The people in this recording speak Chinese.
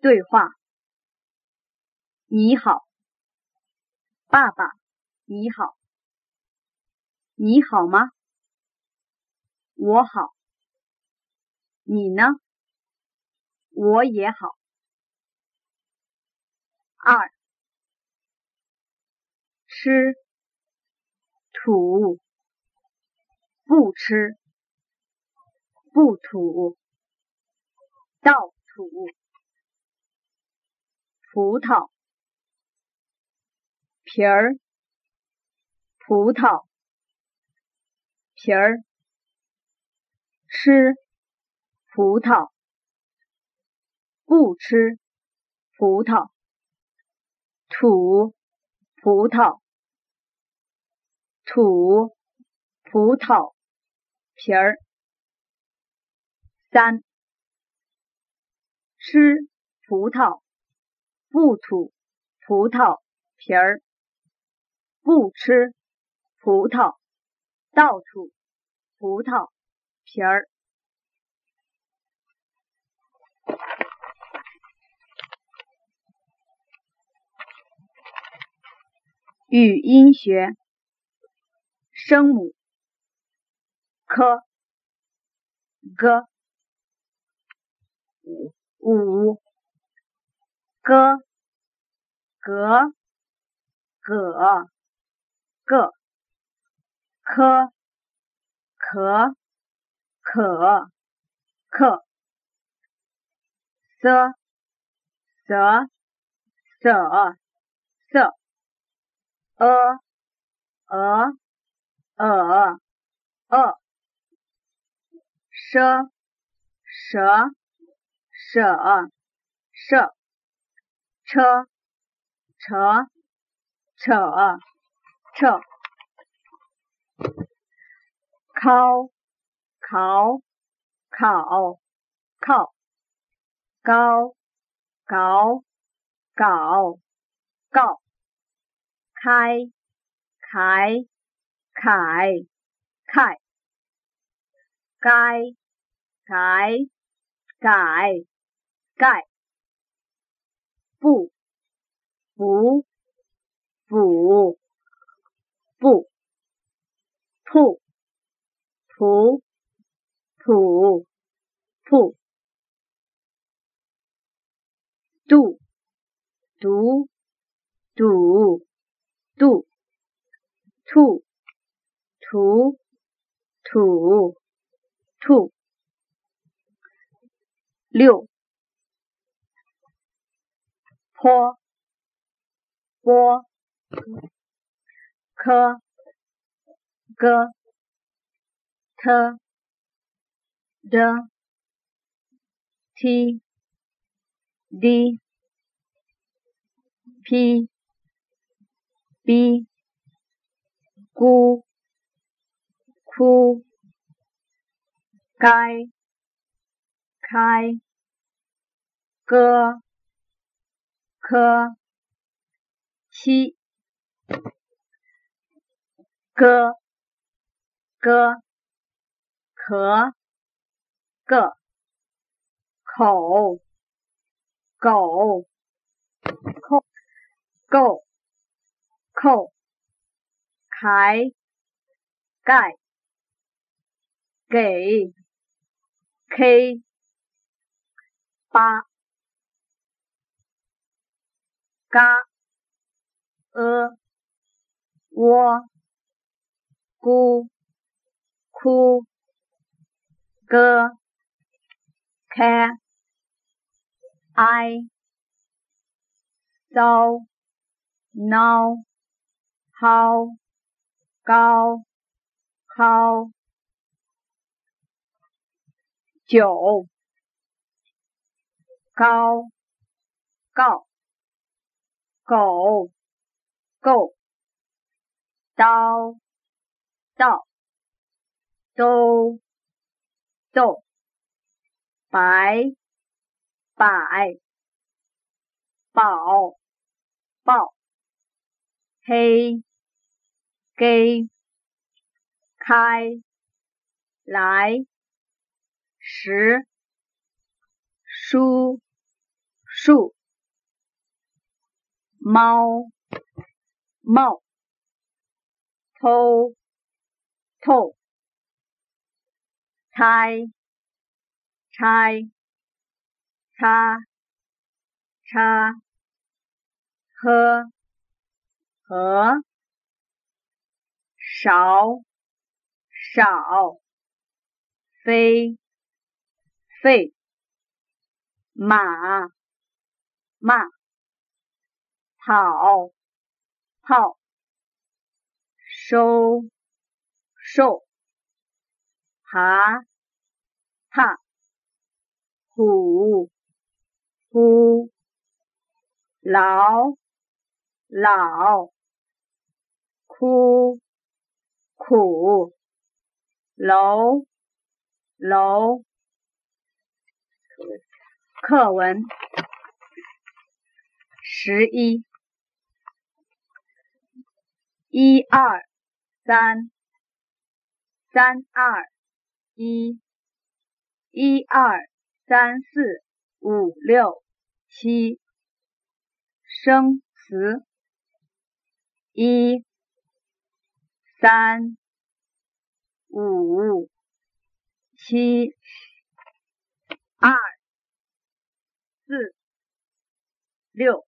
对话：你好，爸爸，你好，你好吗？我好，你呢？我也好。二，吃，吐，不吃，不吐，倒吐，葡萄，皮儿，葡萄，皮儿，吃，葡萄，不吃，葡萄。吐葡萄，吐葡萄皮儿。三吃葡萄，不吐葡萄皮儿，不吃葡萄，倒吐葡萄皮儿。语音学，声母：k、g、五、g、g、g、个、k、可、可、克、s、s、s、色。呃呃呃呃，舍舍舍舍，车车扯扯，考考考考，高高搞搞。开，开，凯，凯，该，改，改，改，不，不，补，不，吐，吐，吐，吐，度，读，读。度，吐，吐，吐，吐。六，坡，波，科，哥，特，的，t，d p。b 咕哭该开歌科七歌歌可个口狗扣够。扣，开，盖，给，k，八，嘎，呃，窝，咕，哭，哥，开，i，骚，now。好，高，好，九，高，告，狗，够，刀，到，都，豆，白，百，宝，报，黑。给，开，来，时，书，数，猫，帽，偷，透，猜，拆，擦，叉，喝，和，少，少，飞，费，马。骂，跑，泡，收，瘦，爬，怕，虎，呼，老，老，哭，苦，楼，楼，课文。十一，一二三，三二一，一二三四五六七，生词，一，三，五，七，二，四，六。